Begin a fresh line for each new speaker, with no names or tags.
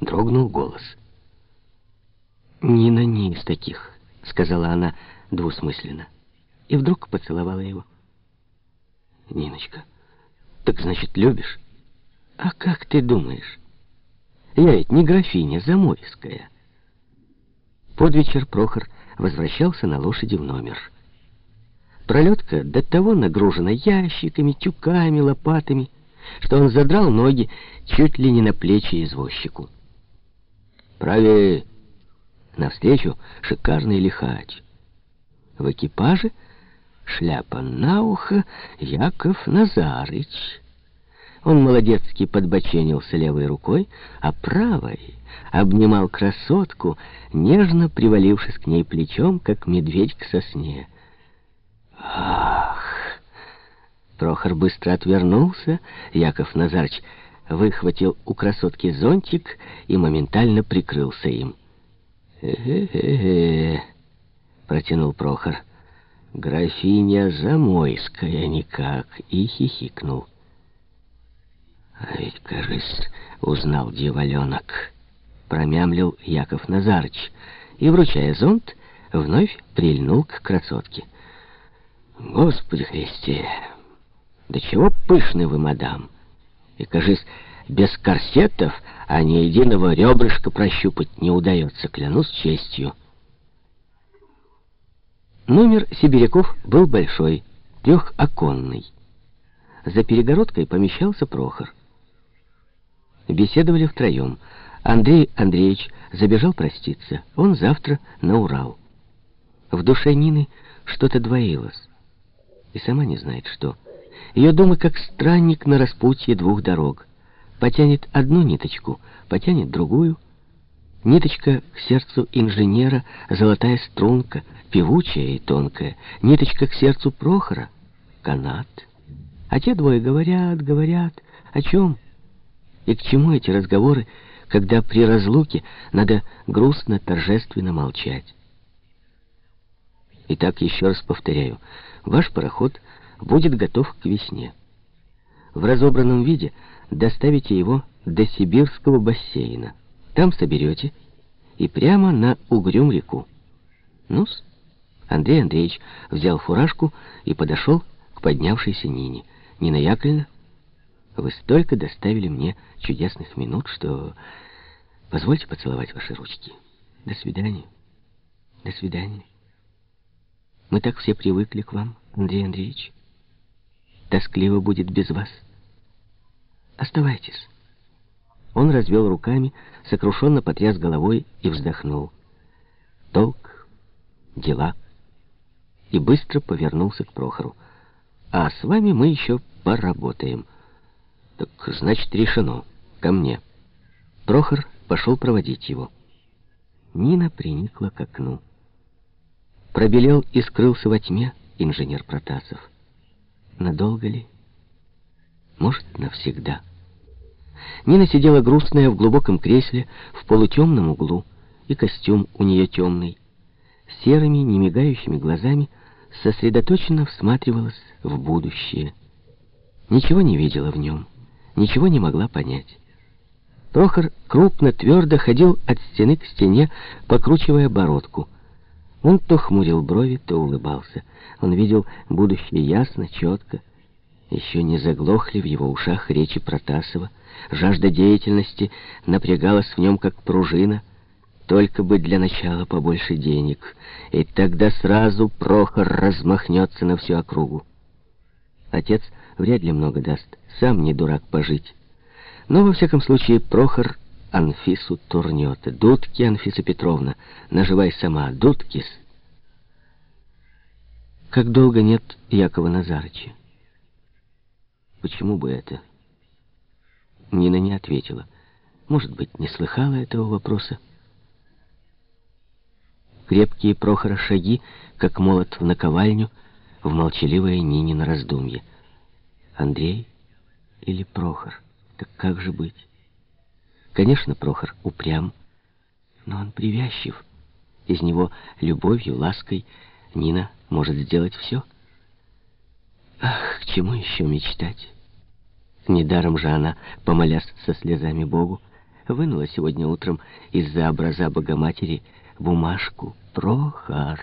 дрогнул голос. «Нина не из таких», — сказала она двусмысленно. И вдруг поцеловала его. «Ниночка, так значит, любишь? А как ты думаешь? Я ведь не графиня Замойская». Под вечер Прохор возвращался на лошади в номер. Пролетка до того нагружена ящиками, тюками, лопатами, что он задрал ноги чуть ли не на плечи извозчику. «Правее!» Навстречу шикарный лихач. В экипаже шляпа на ухо Яков Назарыч. Он молодецки подбоченился левой рукой, а правой обнимал красотку, нежно привалившись к ней плечом, как медведь к сосне. Ах! Прохор быстро отвернулся, Яков Назарыч выхватил у красотки зонтик и моментально прикрылся им. «Э-э-э-э», — протянул Прохор. «Графиня Замойская никак», и хихикнул. «А ведь, кажется, узнал дьяволенок», — промямлил Яков Назарыч, и, вручая зонт, вновь прильнул к красотке. «Господи Христе! Да чего пышны вы, мадам! И, кажется, без корсетов, а ни единого ребрышка прощупать не удается, клянусь честью. Номер сибиряков был большой, трехоконный. За перегородкой помещался Прохор. Беседовали втроем. Андрей Андреевич забежал проститься. Он завтра на Урал. В душе Нины что-то двоилось. И сама не знает, что. Ее думы как странник на распутье двух дорог. Потянет одну ниточку, потянет другую. Ниточка к сердцу инженера, золотая струнка, певучая и тонкая. Ниточка к сердцу Прохора, канат. А те двое говорят, говорят. О чем? И к чему эти разговоры, когда при разлуке надо грустно, торжественно молчать? Итак, еще раз повторяю, ваш пароход будет готов к весне. В разобранном виде доставите его до Сибирского бассейна. Там соберете и прямо на Угрюм-реку. Ну-с. Андрей Андреевич взял фуражку и подошел к поднявшейся Нине. Нина Яковлевна, вы столько доставили мне чудесных минут, что... Позвольте поцеловать ваши ручки. До свидания. До свидания. Мы так все привыкли к вам, Андрей Андреевич. Тоскливо будет без вас. Оставайтесь. Он развел руками, сокрушенно потряс головой и вздохнул. Толк, дела. И быстро повернулся к Прохору. А с вами мы еще поработаем. Так, значит, решено. Ко мне. Прохор пошел проводить его. Нина приникла к окну. Пробелел и скрылся во тьме инженер Протасов. Надолго ли? Может, навсегда. Нина сидела грустная в глубоком кресле в полутемном углу, и костюм у нее темный. Серыми, немигающими глазами сосредоточенно всматривалась в будущее. Ничего не видела в нем, ничего не могла понять. Прохор крупно, твердо ходил от стены к стене, покручивая бородку. Он то хмурил брови, то улыбался. Он видел будущее ясно, четко. Еще не заглохли в его ушах речи Протасова. Жажда деятельности напрягалась в нем, как пружина. Только бы для начала побольше денег. И тогда сразу Прохор размахнется на всю округу. Отец вряд ли много даст. Сам не дурак пожить. Но, во всяком случае, Прохор Анфису турнет. Дудки, Анфиса Петровна, наживай сама, дудкис. Как долго нет Якова Назарыча? Почему бы это? Нина не ответила. Может быть, не слыхала этого вопроса? Крепкие Прохора шаги, как молот в наковальню, в молчаливое Нинино раздумье. Андрей или Прохор? Так как же быть? Конечно, Прохор упрям, но он привязчив. Из него любовью, лаской Нина может сделать все. Ах, к чему еще мечтать? Недаром же она, помолясь со слезами Богу, вынула сегодня утром из-за образа Богоматери бумажку. Прохор.